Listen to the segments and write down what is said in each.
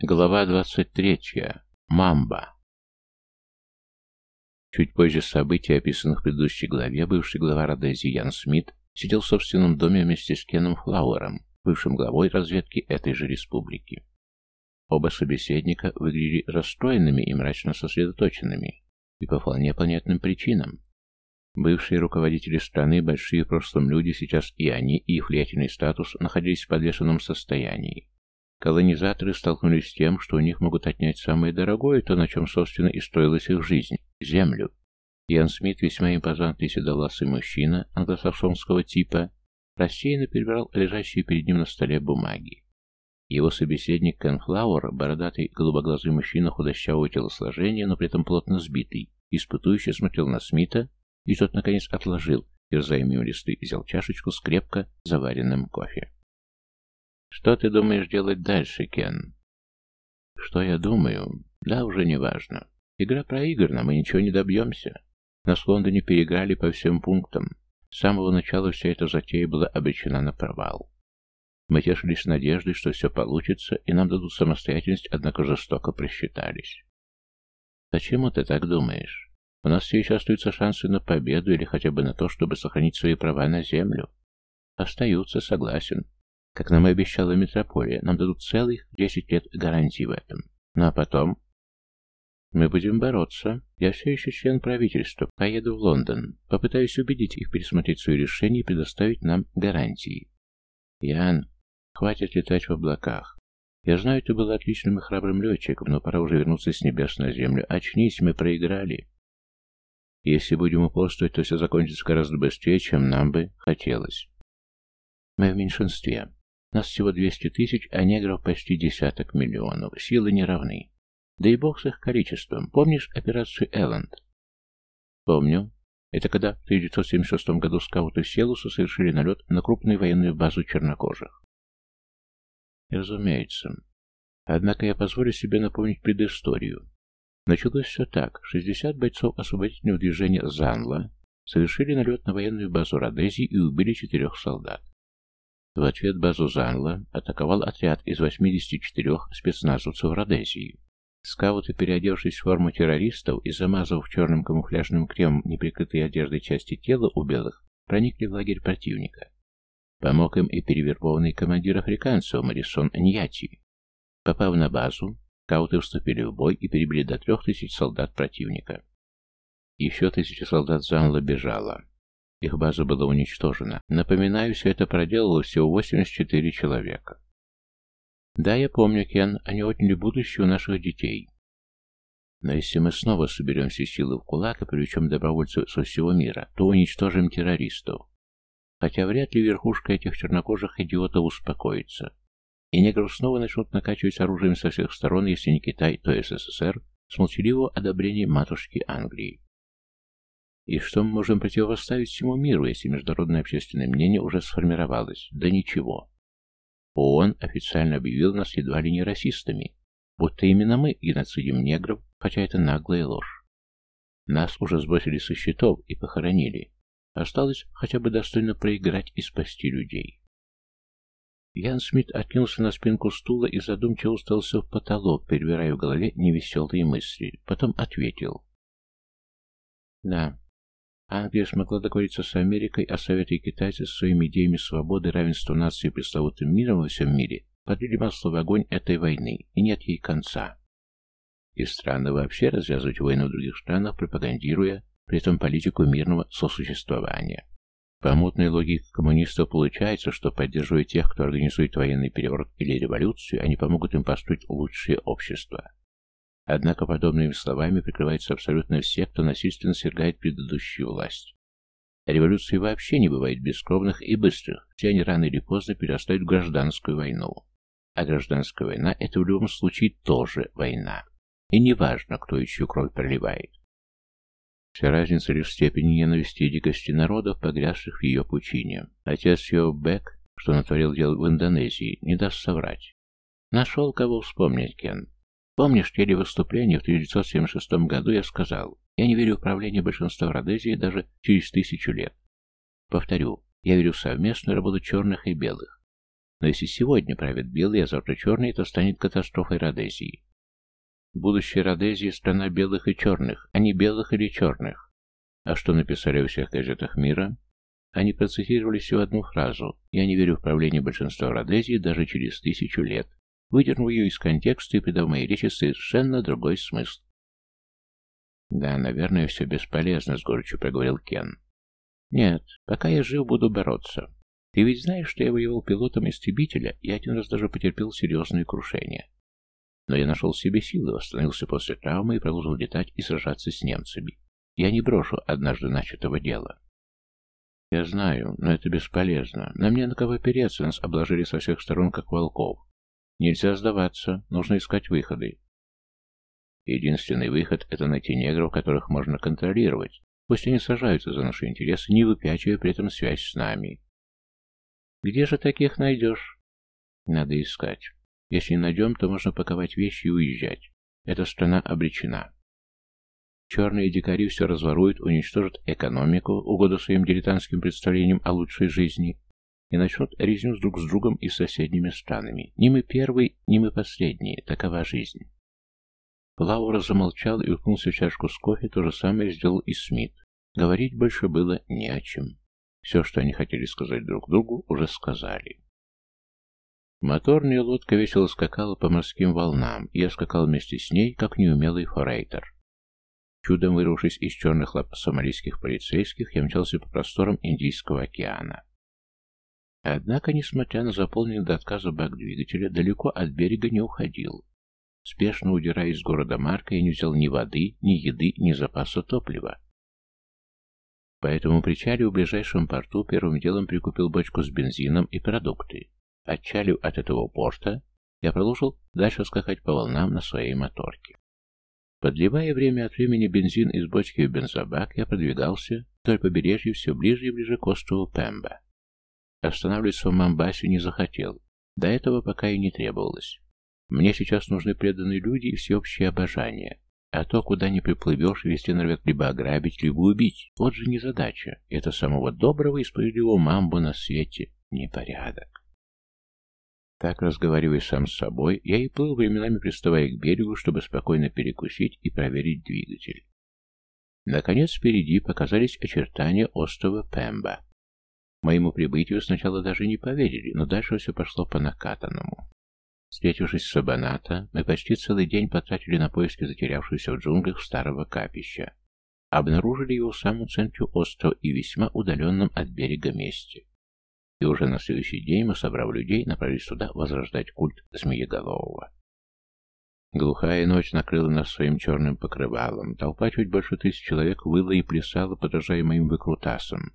Глава 23. Мамба. Чуть позже событий, описанных в предыдущей главе, бывший глава Родези Ян Смит сидел в собственном доме вместе с Кеном Флауэром, бывшим главой разведки этой же республики. Оба собеседника выглядели расстроенными и мрачно сосредоточенными, и по вполне понятным причинам. Бывшие руководители страны, большие в прошлом люди, сейчас и они, и их влиятельный статус находились в подвешенном состоянии. Колонизаторы столкнулись с тем, что у них могут отнять самое дорогое, то, на чем, собственно, и строилась их жизнь – землю. Ян Смит, весьма импозантный седовласый мужчина англосаксонского типа, рассеянно перебирал лежащие перед ним на столе бумаги. Его собеседник Кен Флауэр, бородатый голубоглазый мужчина худощавого телосложения, но при этом плотно сбитый, испытующе смотрел на Смита, и тот, наконец, отложил терзаемые листы взял чашечку с крепко заваренным кофе. Что ты думаешь делать дальше, Кен? Что я думаю? Да, уже не важно. Игра проиграна, мы ничего не добьемся. Нас в Лондоне переиграли по всем пунктам. С самого начала вся эта затея была обречена на провал. Мы тешились надеждой, что все получится, и нам дадут самостоятельность, однако жестоко просчитались. Почему ты так думаешь? У нас все еще остаются шансы на победу или хотя бы на то, чтобы сохранить свои права на землю. Остаются, согласен. Как нам и обещала метрополия, нам дадут целых 10 лет гарантии в этом. Ну а потом... Мы будем бороться. Я все еще член правительства. Поеду в Лондон. Попытаюсь убедить их пересмотреть свои решения и предоставить нам гарантии. Ян, хватит летать в облаках. Я знаю, ты был отличным и храбрым летчиком, но пора уже вернуться с небес на землю. Очнись, мы проиграли. Если будем упорствовать, то все закончится гораздо быстрее, чем нам бы хотелось. Мы в меньшинстве. Нас всего 200 тысяч, а негров почти десяток миллионов. Силы не равны. Да и бог с их количеством. Помнишь операцию Элленд? Помню. Это когда в 1976 году скауты Селуса совершили налет на крупную военную базу чернокожих. Разумеется. Однако я позволю себе напомнить предысторию. Началось все так. 60 бойцов освободительного движения Занла совершили налет на военную базу Родези и убили четырех солдат. В ответ базу Занла атаковал отряд из 84 спецназовцев Родезии. Скауты, переодевшись в форму террористов и замазав черным камуфляжным кремом неприкрытые одеждой части тела у белых, проникли в лагерь противника. Помог им и перевербованный командир африканцев Марисон Ньяти. Попав на базу, скауты вступили в бой и перебили до трех тысяч солдат противника. Еще тысяча солдат Занла бежала. Их база была уничтожена. Напоминаю, все это проделало всего 84 человека. Да, я помню, Кен, они отняли будущее у наших детей. Но если мы снова соберем все силы в кулак и привлечем добровольцев со всего мира, то уничтожим террористов. Хотя вряд ли верхушка этих чернокожих идиотов успокоится. И негров снова начнут накачивать оружием со всех сторон, если не Китай, то СССР, с молчаливого одобрения матушки Англии. И что мы можем противопоставить всему миру, если международное общественное мнение уже сформировалось? Да ничего. ООН официально объявил нас едва ли не расистами, будто именно мы геноцидим негров, хотя это наглая ложь. Нас уже сбросили со счетов и похоронили. Осталось хотя бы достойно проиграть и спасти людей. Ян Смит откинулся на спинку стула и задумчиво уставился в потолок, перебирая в голове невеселые мысли. Потом ответил. Да, Англия смогла договориться с Америкой, а Советы и китайцы со своими идеями свободы, равенства нации и пресловутым миром во всем мире подлили масло в огонь этой войны, и нет ей конца. И странно вообще развязывать войну в других странах, пропагандируя при этом политику мирного сосуществования. По мутной логике коммунистов получается, что, поддерживая тех, кто организует военный переворот или революцию, они помогут им построить лучшее общество. Однако подобными словами прикрываются абсолютно все, кто насильственно свергает предыдущую власть. Революции вообще не бывает бескровных и быстрых, все они рано или поздно перерастают в гражданскую войну. А гражданская война – это в любом случае тоже война. И неважно, кто чью кровь проливает. Вся разница лишь в степени ненависти и дикости народов, погрязших в ее пучине. Отец Йо Бек, что натворил дел в Индонезии, не даст соврать. Нашел кого вспомнить, Кен. Помнишь, телевыступление в 1976 году я сказал, я не верю в правление большинства в Родезии даже через тысячу лет. Повторю, я верю в совместную работу черных и белых. Но если сегодня правят белые, а завтра черные, то станет катастрофой Родезии. Будущее Родезии – страна белых и черных, а не белых или черных. А что написали во всех газетах мира? Они процитировали всего одну фразу «Я не верю в правление большинства Родезии даже через тысячу лет», выдернув ее из контекста и придав моей речи совершенно другой смысл. «Да, наверное, все бесполезно», — с горечью проговорил Кен. «Нет, пока я жив, буду бороться. Ты ведь знаешь, что я воевал пилотом истребителя и один раз даже потерпел серьезные крушения. Но я нашел в себе силы, восстановился после травмы и продолжил летать и сражаться с немцами. Я не брошу однажды начатого дела». «Я знаю, но это бесполезно. Нам не на кого опереться, нас обложили со всех сторон, как волков. Нельзя сдаваться, нужно искать выходы. Единственный выход — это найти негров, которых можно контролировать. Пусть они сажаются за наши интересы, не выпячивая при этом связь с нами. Где же таких найдешь? Надо искать. Если найдем, то можно паковать вещи и уезжать. Эта страна обречена. Черные дикари все разворуют, уничтожат экономику, угоду своим дилетантским представлениям о лучшей жизни, и начнут резню друг с другом и соседними странами. Ни мы первый, ни мы последние. Такова жизнь. Лаура замолчал и уткнулся в чашку с кофе, то же самое сделал и Смит. Говорить больше было не о чем. Все, что они хотели сказать друг другу, уже сказали. Моторная лодка весело скакала по морским волнам, и я скакал вместе с ней, как неумелый форейтер. Чудом вырвавшись из черных лап сомалийских полицейских, я мчался по просторам Индийского океана. Однако, несмотря на заполненный до отказа бак двигателя, далеко от берега не уходил. Спешно удирая из города Марка, я не взял ни воды, ни еды, ни запаса топлива. Поэтому причалив в ближайшем порту, первым делом прикупил бочку с бензином и продукты. Отчалив от этого порта, я продолжил дальше скакать по волнам на своей моторке. Подливая время от времени бензин из бочки в бензобак, я продвигался вдоль побережья все ближе и ближе к острову Пемба. Останавливаться в Мамбасе не захотел, до этого пока и не требовалось. Мне сейчас нужны преданные люди и всеобщее обожание. А то, куда не приплывешь, везде норовят либо ограбить, либо убить. Вот же незадача. Это самого доброго и справедливого мамбу на свете непорядок. Так, разговаривая сам с собой, я и плыл, временами приставая к берегу, чтобы спокойно перекусить и проверить двигатель. Наконец, впереди показались очертания острова Пемба. Моему прибытию сначала даже не поверили, но дальше все пошло по накатанному. Встретившись с Сабаната, мы почти целый день потратили на поиски затерявшегося в джунглях старого капища. Обнаружили его в самом центре острова и весьма удаленном от берега месте. И уже на следующий день мы, собрав людей, направились туда возрождать культ Змееголового. Глухая ночь накрыла нас своим черным покрывалом. Толпа чуть больше тысяч человек выла и плясала, подражая моим выкрутасам.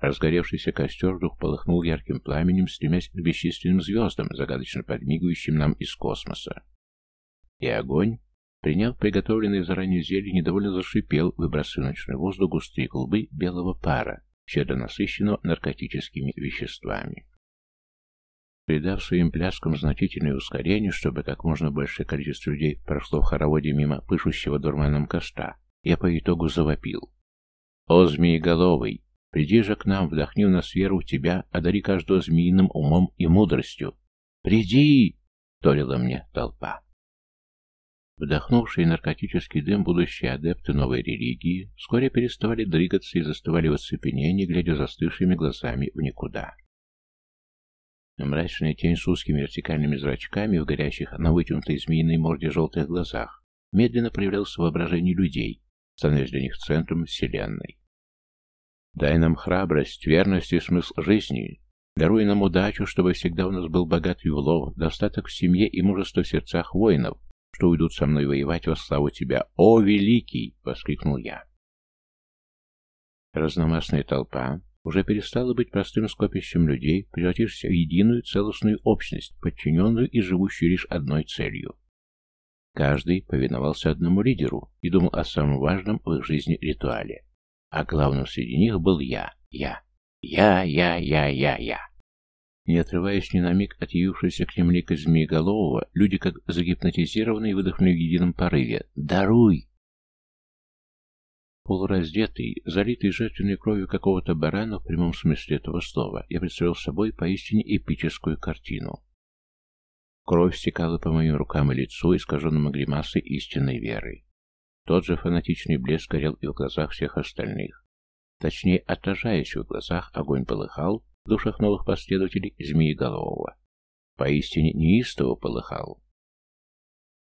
Разгоревшийся костер вдруг полыхнул ярким пламенем, стремясь к бесчисленным звездам, загадочно подмигивающим нам из космоса. И огонь, приняв приготовленные заранее зелье, недовольно зашипел, выбрасывая в ночной воздух густые клубы белого пара, щедро насыщенного наркотическими веществами. Придав своим пляскам значительное ускорение, чтобы как можно большее количество людей прошло в хороводе мимо пышущего дурманом костра, я по итогу завопил. «О, змееголовый! Приди же к нам, вдохни в нас веру в тебя, одари каждого змеиным умом и мудростью. «Приди!» — торила мне толпа. Вдохнувшие наркотический дым будущие адепты новой религии вскоре переставали двигаться и застывали в оцепенении, глядя застывшими глазами в никуда. Мрачная тень с узкими вертикальными зрачками в горящих на вытянутой змеиной морде желтых глазах медленно проявлялся в воображении людей, становясь для них центром вселенной. Дай нам храбрость, верность и смысл жизни. Даруй нам удачу, чтобы всегда у нас был богатый улов, достаток в семье и мужество в сердцах воинов, что уйдут со мной воевать во славу тебя. О, великий! — воскликнул я. Разномастная толпа уже перестала быть простым скопищем людей, превратившись в единую целостную общность, подчиненную и живущую лишь одной целью. Каждый повиновался одному лидеру и думал о самом важном в их жизни ритуале а главным среди них был я, я, я, я, я, я, я. Не отрываясь ни на миг от явившегося к ним лика Змееголового, люди, как загипнотизированные, выдохнули в едином порыве «Даруй!». Полураздетый, залитый жертвенной кровью какого-то барана в прямом смысле этого слова, я представил собой поистине эпическую картину. Кровь стекала по моим рукам и лицу, искаженному гримасой истинной веры. Тот же фанатичный блеск горел и в глазах всех остальных. Точнее, отражаясь в глазах, огонь полыхал в душах новых последователей Змееголового. Поистине неистово полыхал.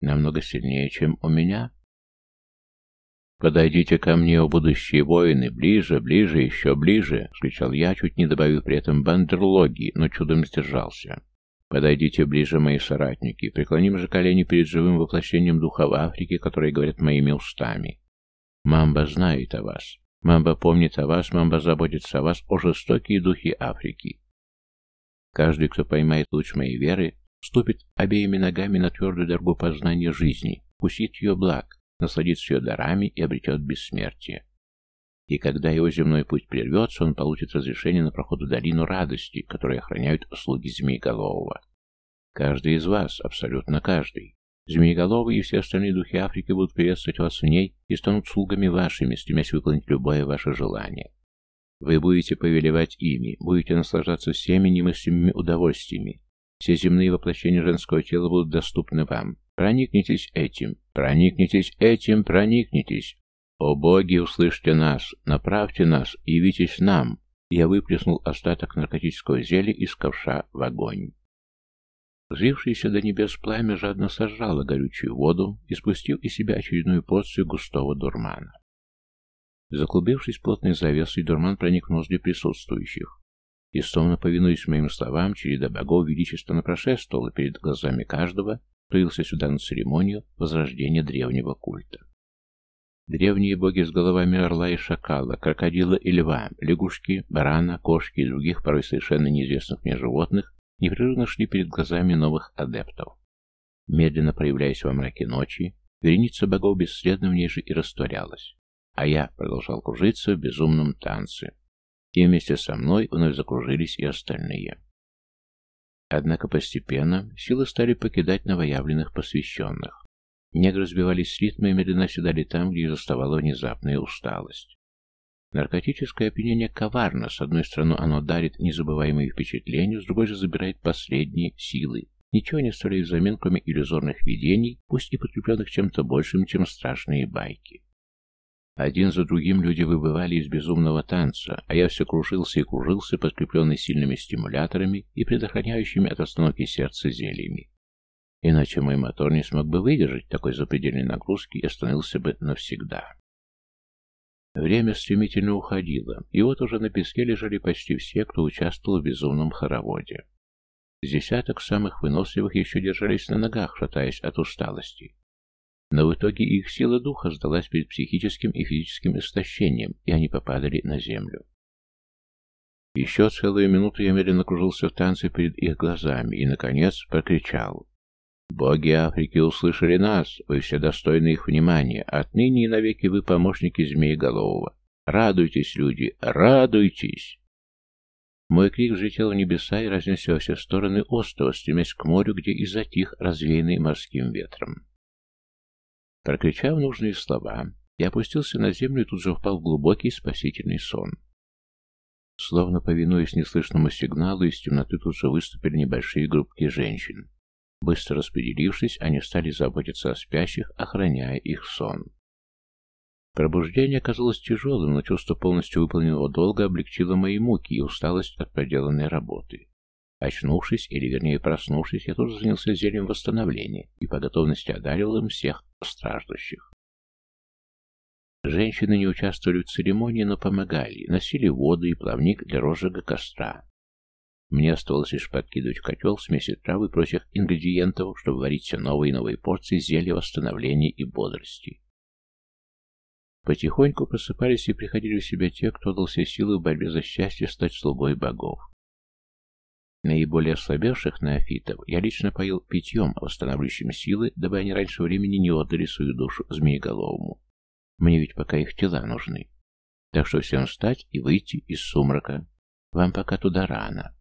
Намного сильнее, чем у меня. «Подойдите ко мне, о будущие воины, ближе, ближе, еще ближе!» — скричал я, чуть не добавив при этом бандерлоги, но чудом сдержался. «Подойдите ближе, мои соратники, преклоним же колени перед живым воплощением духа в Африке, которые говорят моими устами. Мамба знает о вас. Мамба помнит о вас, Мамба заботится о вас, о жестокие духи Африки. Каждый, кто поймает луч моей веры, ступит обеими ногами на твердую дорогу познания жизни, вкусит ее благ, насладится ее дарами и обретет бессмертие. И когда его земной путь прервется, он получит разрешение на проход в долину радости, которую охраняют слуги Змееголового. Каждый из вас, абсолютно каждый. Змееголовый и все остальные духи Африки будут приветствовать вас в ней и станут слугами вашими, стремясь выполнить любое ваше желание. Вы будете повелевать ими, будете наслаждаться всеми немыслимыми удовольствиями. Все земные воплощения женского тела будут доступны вам. Проникнитесь этим, проникнитесь этим, проникнитесь. О боги, услышьте нас, направьте нас, явитесь нам. Я выплеснул остаток наркотического зелья из ковша в огонь. Взвившееся до небес пламя жадно сожрало горючую воду и спустил из себя очередную порцию густого дурмана. Заклубившись плотной завесой, дурман проник в ноздри присутствующих. И, словно повинуясь моим словам, череда богов величественно прошествовала перед глазами каждого, кто явился сюда на церемонию возрождения древнего культа. Древние боги с головами орла и шакала, крокодила и льва, лягушки, барана, кошки и других, порой совершенно неизвестных мне животных, непрерывно шли перед глазами новых адептов. Медленно проявляясь во мраке ночи, вереница богов бесследно в ней же и растворялась а я продолжал кружиться в безумном танце. И вместе со мной вновь закружились и остальные. Однако постепенно силы стали покидать новоявленных посвященных. Негры сбивались с ритма и медленно седали там, где их заставала внезапная усталость. Наркотическое опьянение коварно. С одной стороны, оно дарит незабываемые впечатления, с другой же забирает последние силы. Ничего не оставляет взамен, кроме иллюзорных видений, пусть и подкрепленных чем-то большим, чем страшные байки. Один за другим люди выбывали из безумного танца, а я все кружился и кружился, подкрепленный сильными стимуляторами и предохраняющими от остановки сердца зельями. Иначе мой мотор не смог бы выдержать такой запредельной нагрузки и остановился бы навсегда. Время стремительно уходило, и вот уже на песке лежали почти все, кто участвовал в безумном хороводе. десяток самых выносливых еще держались на ногах, шатаясь от усталости. Но в итоге их сила духа сдалась перед психическим и физическим истощением, и они попадали на землю. Еще целую минуту я медленно кружился в танце перед их глазами и, наконец, прокричал. «Боги Африки услышали нас, вы все достойны их внимания, отныне и навеки вы помощники Змееголового. Радуйтесь, люди, радуйтесь!» Мой крик взлетел в небеса и разнесся во все стороны острова, стремясь к морю, где и затих, развеянный морским ветром. Прокричав нужные слова, я опустился на землю и тут же впал в глубокий спасительный сон. Словно повинуясь неслышному сигналу, из темноты тут же выступили небольшие группки женщин. Быстро распределившись, они стали заботиться о спящих, охраняя их сон. Пробуждение оказалось тяжелым, но чувство полностью выполненного долга облегчило мои муки и усталость от проделанной работы. Очнувшись, или вернее проснувшись, я тоже занялся зельем восстановления и по готовности одарил им всех страждущих. Женщины не участвовали в церемонии, но помогали, носили воду и плавник для розжига костра. Мне оставалось лишь подкидывать в котел смеси травы и прочих ингредиентов, чтобы варить все новые и новые порции зелья восстановления и бодрости. Потихоньку просыпались и приходили в себя те, кто дал все силы в борьбе за счастье стать слугой богов. Наиболее ослабевших неофитов я лично поил питьем, восстанавливающим силы, дабы они раньше времени не отдали свою душу змееголовому. Мне ведь пока их тела нужны. Так что всем встать и выйти из сумрака. Вам пока туда рано.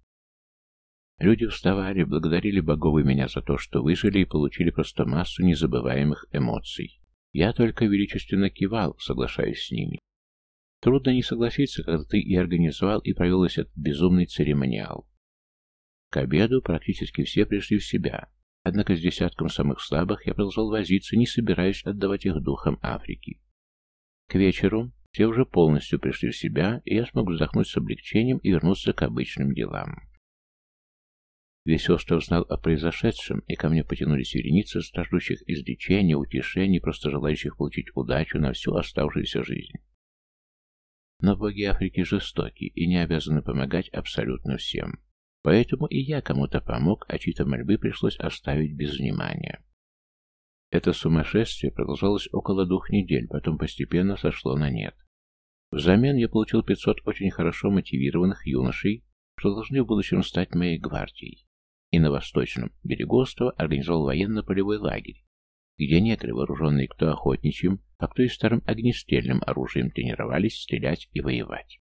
Люди вставали, благодарили богов и меня за то, что выжили и получили просто массу незабываемых эмоций. Я только величественно кивал, соглашаясь с ними. Трудно не согласиться, когда ты и организовал, и провел этот безумный церемониал. К обеду практически все пришли в себя, однако с десятком самых слабых я продолжал возиться, не собираясь отдавать их духам Африки. К вечеру все уже полностью пришли в себя, и я смог вздохнуть с облегчением и вернуться к обычным делам. Весь остров знал о произошедшем, и ко мне потянулись вереницы страждущих излечения, утешений, просто желающих получить удачу на всю оставшуюся жизнь. Но боги Африки жестоки и не обязаны помогать абсолютно всем. Поэтому и я кому-то помог, а чьи-то мольбы пришлось оставить без внимания. Это сумасшествие продолжалось около двух недель, потом постепенно сошло на нет. Взамен я получил 500 очень хорошо мотивированных юношей, что должны в будущем стать моей гвардией и на восточном берегу острова организовал военно-полевой лагерь, где некоторые, вооруженные кто охотничьим, а кто и старым огнестрельным оружием, тренировались стрелять и воевать.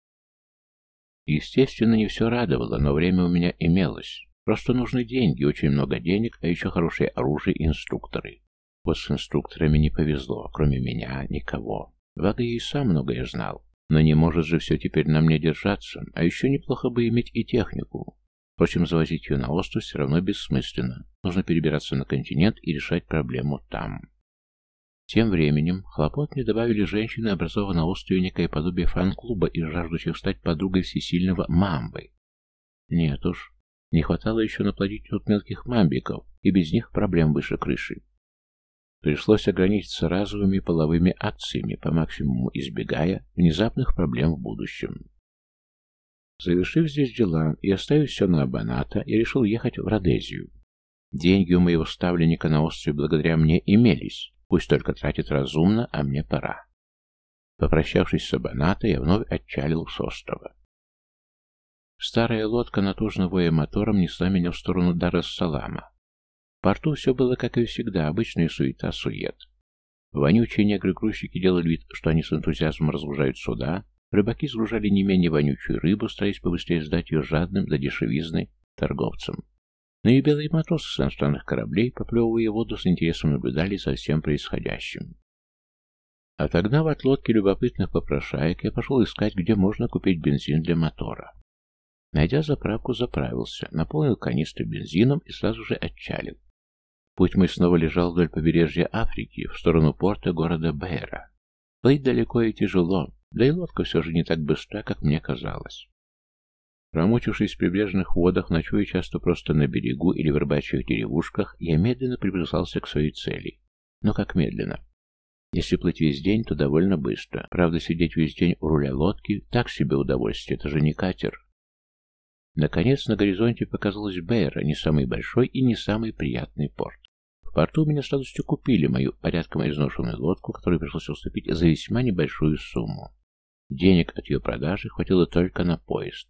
Естественно, не все радовало, но время у меня имелось. Просто нужны деньги, очень много денег, а еще хорошее оружие и инструкторы. Вот с инструкторами не повезло, кроме меня никого. Я и сам многое знал. Но не может же все теперь на мне держаться, а еще неплохо бы иметь и технику. Впрочем, завозить ее на остров все равно бессмысленно. Нужно перебираться на континент и решать проблему там. Тем временем хлопот мне добавили женщины, образованные на острове некое подобие фан-клуба и жаждущих стать подругой всесильного мамбы. Нет уж, не хватало еще наплодить тут мелких мамбиков, и без них проблем выше крыши. Пришлось ограничиться разовыми половыми акциями, по максимуму избегая внезапных проблем в будущем. Завершив здесь дела и оставив все на Абаната, я решил ехать в Родезию. Деньги у моего ставленника на острове благодаря мне имелись, пусть только тратит разумно, а мне пора. Попрощавшись с Абаната, я вновь отчалил с острова. Старая лодка, натужно воя мотором, несла меня в сторону Дар-эс-Салама. В порту все было, как и всегда, обычная суета-сует. Вонючие негры-грузчики делали вид, что они с энтузиазмом разгружают суда, Рыбаки сгружали не менее вонючую рыбу, стараясь побыстрее сдать ее жадным до дешевизны торговцам. Но и белые матросы с иностранных кораблей, поплевывая воду, с интересом наблюдали за всем происходящим. Отогнав от лодки любопытных попрошаек, я пошел искать, где можно купить бензин для мотора. Найдя заправку, заправился, наполнил канистры бензином и сразу же отчалил. Путь мой снова лежал вдоль побережья Африки, в сторону порта города Бейра. Плыть далеко и тяжело, да и лодка все же не так быстра, как мне казалось. Промучившись в прибрежных водах, ночуя часто просто на берегу или в рыбачьих деревушках, я медленно приближался к своей цели. Но как медленно? Если плыть весь день, то довольно быстро. Правда, сидеть весь день у руля лодки – так себе удовольствие, это же не катер. Наконец, на горизонте показалась Бейра, не самый большой и не самый приятный порт. В порту меня с радостью купили мою порядком изношенную лодку, которую пришлось уступить за весьма небольшую сумму. Денег от ее продажи хватило только на поезд.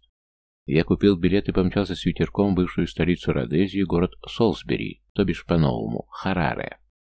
Я купил билет и помчался с ветерком в бывшую столицу Родезии, город Солсбери, то бишь по-новому, Хараре.